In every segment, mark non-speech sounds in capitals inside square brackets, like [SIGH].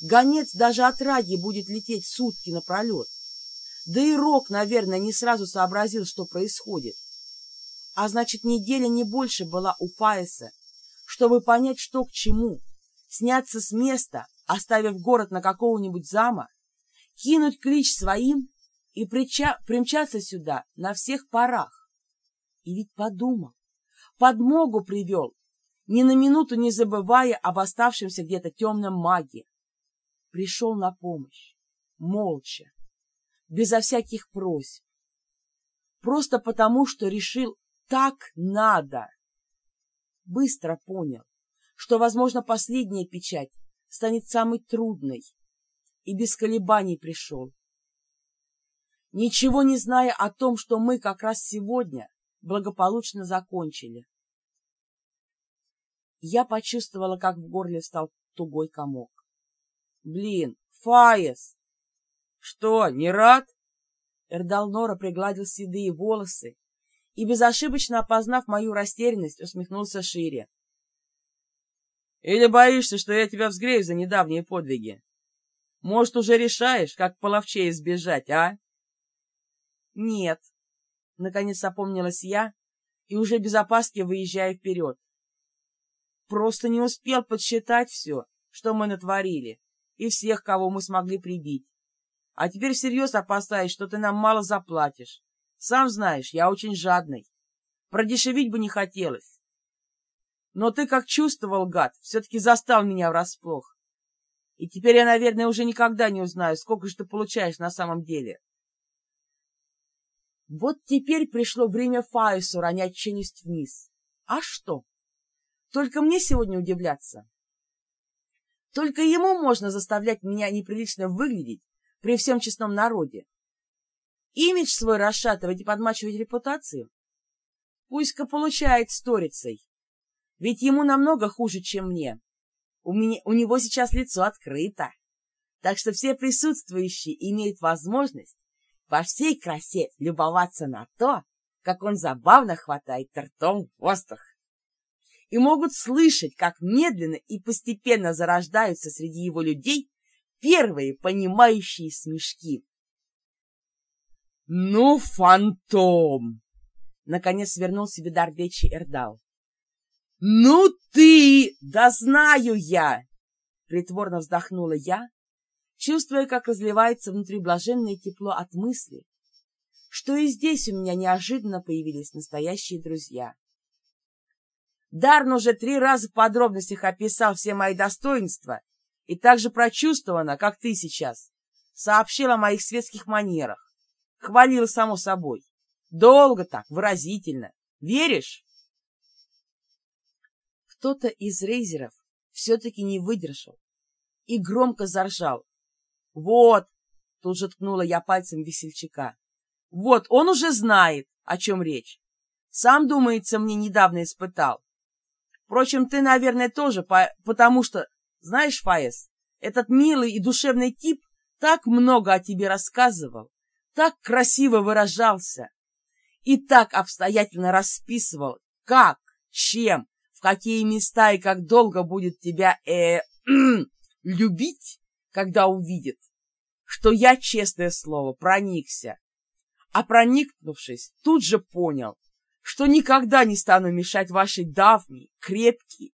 Гонец даже от раги будет лететь сутки напролет. Да и Рок, наверное, не сразу сообразил, что происходит. А значит, неделя не больше была у Фаеса, чтобы понять, что к чему, сняться с места, оставив город на какого-нибудь зама, кинуть клич своим и прича примчаться сюда на всех парах. И ведь подумал, подмогу привел, ни на минуту не забывая об оставшемся где-то темном маге. Пришел на помощь, молча, безо всяких просьб. Просто потому, что решил, так надо. Быстро понял, что, возможно, последняя печать станет самой трудной, и без колебаний пришел. Ничего не зная о том, что мы как раз сегодня благополучно закончили. Я почувствовала, как в горле стал тугой комок. Блин, Фаес! Что, не рад? Эрдал Нора пригладил седые волосы и, безошибочно опознав мою растерянность, усмехнулся шире. Или боишься, что я тебя взгрею за недавние подвиги? Может, уже решаешь, как половче избежать, а? Нет. Наконец опомнилась я и уже без опаски выезжая вперед. Просто не успел подсчитать все, что мы натворили, и всех, кого мы смогли прибить. А теперь всерьез опасаюсь, что ты нам мало заплатишь. Сам знаешь, я очень жадный. Продешевить бы не хотелось. Но ты, как чувствовал, гад, все-таки застал меня врасплох. И теперь я, наверное, уже никогда не узнаю, сколько же ты получаешь на самом деле. Вот теперь пришло время Фаису ронять челюсть вниз. А что? Только мне сегодня удивляться. Только ему можно заставлять меня неприлично выглядеть при всем честном народе. Имидж свой расшатывать и подмачивать репутацию? Пусть-ка получает сторицей. Ведь ему намного хуже, чем мне. У, меня, у него сейчас лицо открыто. Так что все присутствующие имеют возможность во всей красе любоваться на то, как он забавно хватает ртом воздух и могут слышать, как медленно и постепенно зарождаются среди его людей первые понимающие смешки. «Ну, фантом!» — наконец вернул себе дар речи Эрдал. «Ну ты! Да знаю я!» — притворно вздохнула я, чувствуя, как разливается внутри блаженное тепло от мысли, что и здесь у меня неожиданно появились настоящие друзья. Дарн уже три раза в подробностях описал все мои достоинства и также прочувствовано, как ты сейчас, сообщил о моих светских манерах. Хвалил само собой. Долго так, выразительно. Веришь? Кто-то из рейзеров все-таки не выдержал и громко заржал. «Вот!» — тут же ткнула я пальцем весельчака. «Вот, он уже знает, о чем речь. Сам, думается, мне недавно испытал. Впрочем, ты, наверное, тоже, по потому что, знаешь, Фаес, этот милый и душевный тип так много о тебе рассказывал, так красиво выражался и так обстоятельно расписывал, как, чем, в какие места и как долго будет тебя э, [CLEARS THROAT] любить, когда увидит, что я, честное слово, проникся. А проникнувшись, тут же понял, что никогда не стану мешать вашей давней, крепкой,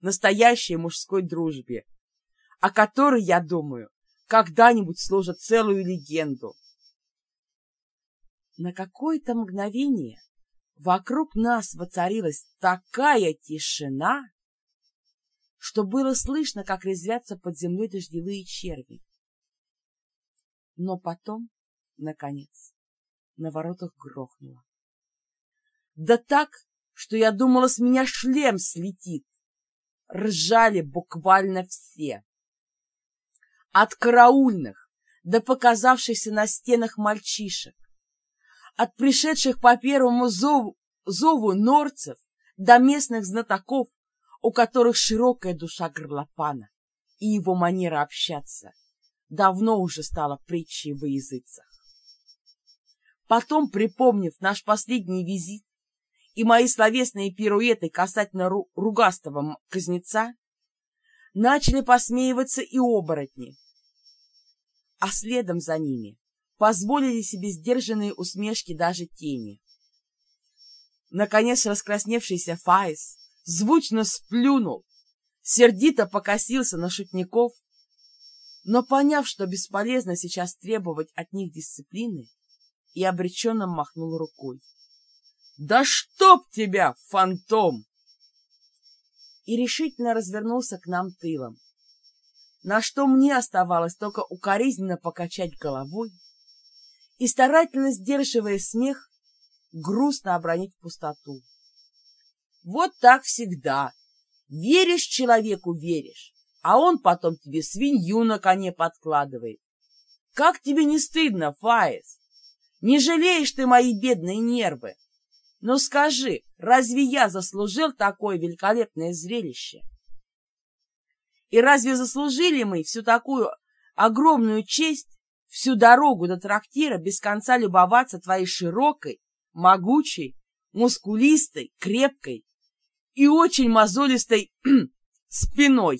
настоящей мужской дружбе, о которой, я думаю, когда-нибудь сложат целую легенду. На какое-то мгновение вокруг нас воцарилась такая тишина, что было слышно, как резвятся под землей дождевые черви. Но потом, наконец, на воротах грохнуло. Да так, что я думала, с меня шлем слетит. Ржали буквально все. От караульных до показавшихся на стенах мальчишек, от пришедших по первому зову, зову норцев до местных знатоков, у которых широкая душа горлопана и его манера общаться давно уже стала притчей во языцах. Потом, припомнив наш последний визит, и мои словесные пируэты касательно ру ругастого кузнеца, начали посмеиваться и оборотни, а следом за ними позволили себе сдержанные усмешки даже тени. Наконец раскрасневшийся Фаис звучно сплюнул, сердито покосился на шутников, но, поняв, что бесполезно сейчас требовать от них дисциплины, и обреченно махнул рукой. «Да чтоб тебя, фантом!» И решительно развернулся к нам тылом, на что мне оставалось только укоризненно покачать головой и, старательно сдерживая смех, грустно обронить пустоту. Вот так всегда. Веришь человеку, веришь, а он потом тебе свинью на коне подкладывает. Как тебе не стыдно, Фаис? Не жалеешь ты мои бедные нервы? Но скажи, разве я заслужил такое великолепное зрелище? И разве заслужили мы всю такую огромную честь всю дорогу до трактира без конца любоваться твоей широкой, могучей, мускулистой, крепкой и очень мозолистой [CLEARS THROAT] спиной.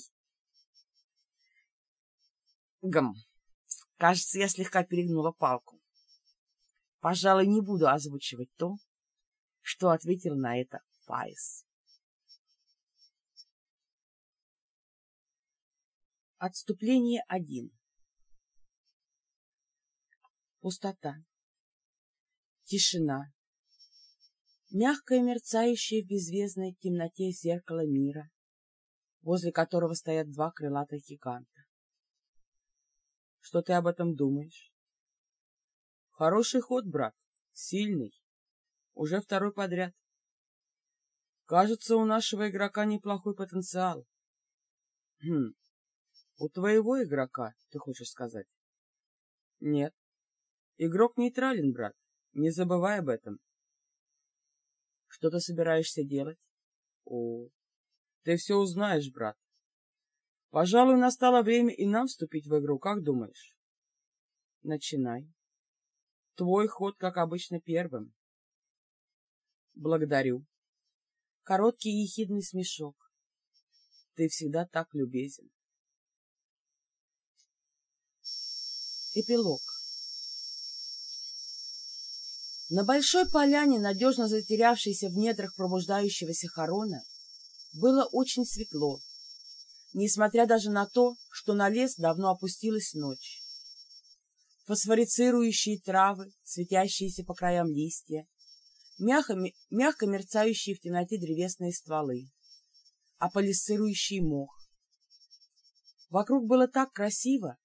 Гм. Кажется, я слегка перегнула палку. Пожалуй, не буду озвучивать то, что ответил на это Файс. Отступление один. Пустота. Тишина. Мягкое мерцающее в беззвездной темноте зеркало мира, возле которого стоят два крылатых гиганта. Что ты об этом думаешь? Хороший ход, брат, сильный. Уже второй подряд. Кажется, у нашего игрока неплохой потенциал. Хм, у твоего игрока, ты хочешь сказать? Нет. Игрок нейтрален, брат. Не забывай об этом. Что ты собираешься делать? О, ты все узнаешь, брат. Пожалуй, настало время и нам вступить в игру, как думаешь? Начинай. Твой ход, как обычно, первым. Благодарю. Короткий ехидный смешок. Ты всегда так любезен. Эпилог. На большой поляне, надежно затерявшейся в недрах пробуждающегося хорона, было очень светло, несмотря даже на то, что на лес давно опустилась ночь. Фосфорицирующие травы, светящиеся по краям листья, мягко, мягко мерцающие в темноте древесные стволы, аполисцирующий мох. Вокруг было так красиво,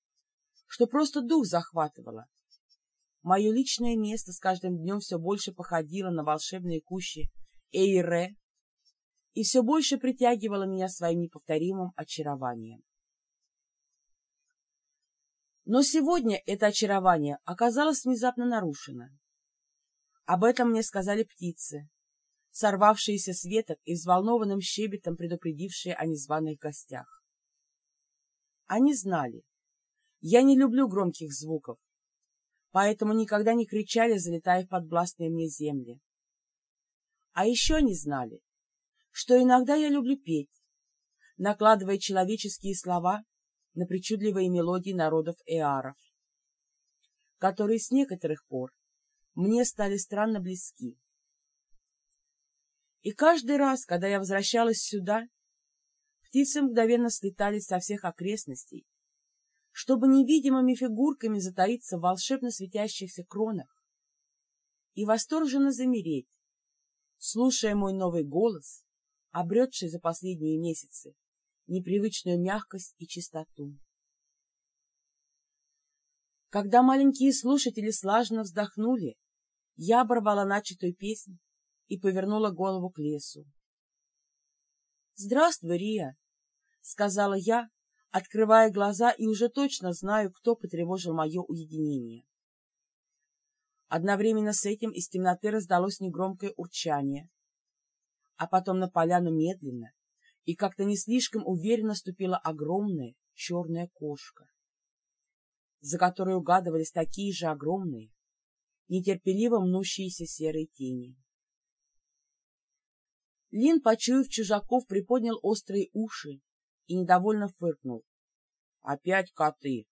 что просто дух захватывало, Мое личное место с каждым днем все больше походило на волшебные кущи Эйре и все больше притягивало меня своим неповторимым очарованием. Но сегодня это очарование оказалось внезапно нарушено. Об этом мне сказали птицы, сорвавшиеся с веток и взволнованным щебетом предупредившие о незваных гостях. Они знали, я не люблю громких звуков, поэтому никогда не кричали, залетая в подвластные мне земли. А еще они знали, что иногда я люблю петь, накладывая человеческие слова на причудливые мелодии народов Эаров, которые с некоторых пор мне стали странно близки. И каждый раз, когда я возвращалась сюда, птицы мгновенно слетали со всех окрестностей чтобы невидимыми фигурками затаиться в волшебно светящихся кронах и восторженно замереть, слушая мой новый голос, обретший за последние месяцы непривычную мягкость и чистоту. Когда маленькие слушатели слаженно вздохнули, я оборвала начатую песнь и повернула голову к лесу. — Здравствуй, Рия! — сказала я, открывая глаза и уже точно знаю, кто потревожил мое уединение. Одновременно с этим из темноты раздалось негромкое урчание, а потом на поляну медленно и как-то не слишком уверенно ступила огромная черная кошка, за которой угадывались такие же огромные, нетерпеливо мнущиеся серые тени. Лин, почуяв чужаков, приподнял острые уши и недовольно фыркнул. «Опять коты!»